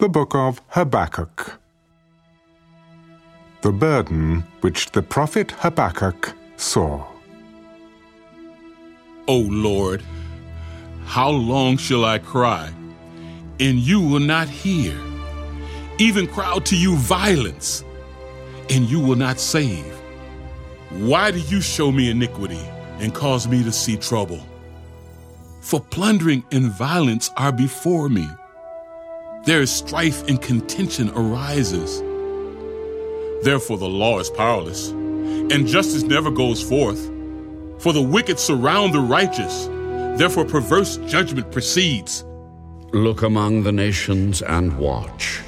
The Book of Habakkuk. The burden which the prophet Habakkuk saw. O Lord, how long shall I cry, and you will not hear? Even cry to you violence, and you will not save. Why do you show me iniquity and cause me to see trouble? For plundering and violence are before me. There is strife and contention arises. Therefore the law is powerless, and justice never goes forth. For the wicked surround the righteous, therefore perverse judgment proceeds. Look among the nations and watch.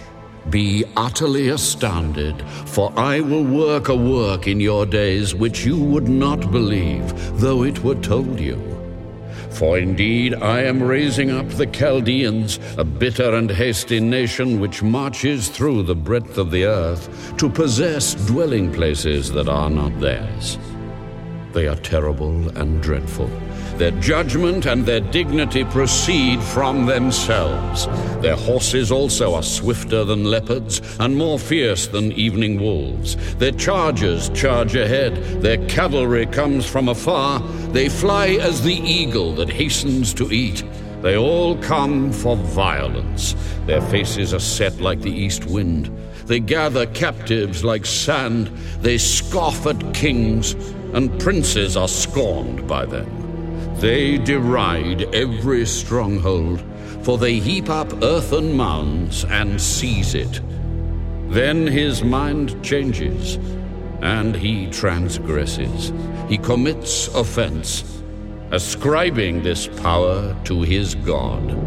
Be utterly astounded, for I will work a work in your days which you would not believe, though it were told you. For indeed I am raising up the Chaldeans, a bitter and hasty nation which marches through the breadth of the earth, to possess dwelling places that are not theirs. They are terrible and dreadful. Their judgment and their dignity proceed from themselves. Their horses also are swifter than leopards and more fierce than evening wolves. Their chargers charge ahead. Their cavalry comes from afar. They fly as the eagle that hastens to eat. They all come for violence. Their faces are set like the east wind. They gather captives like sand. They scoff at kings, and princes are scorned by them. They deride every stronghold, for they heap up earthen mounds and seize it. Then his mind changes, and he transgresses. He commits offense, ascribing this power to his God.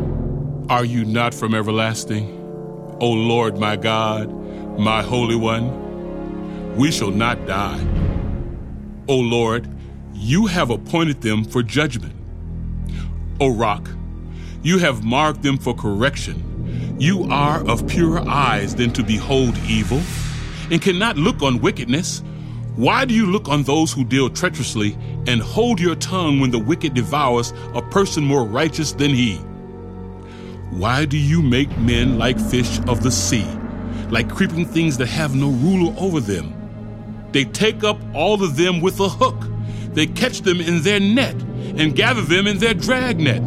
Are you not from everlasting? O Lord my God, my Holy One, we shall not die. O Lord, you have appointed them for judgment. O rock, you have marked them for correction. You are of purer eyes than to behold evil, and cannot look on wickedness. Why do you look on those who deal treacherously, and hold your tongue when the wicked devours a person more righteous than he? Why do you make men like fish of the sea, like creeping things that have no ruler over them? They take up all of them with a hook. They catch them in their net and gather them in their dragnet.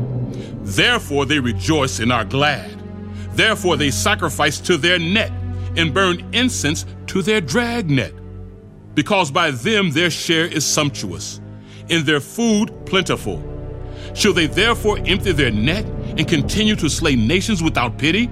Therefore they rejoice and are glad. Therefore they sacrifice to their net and burn incense to their dragnet. Because by them their share is sumptuous, and their food plentiful. Shall they therefore empty their net and continue to slay nations without pity?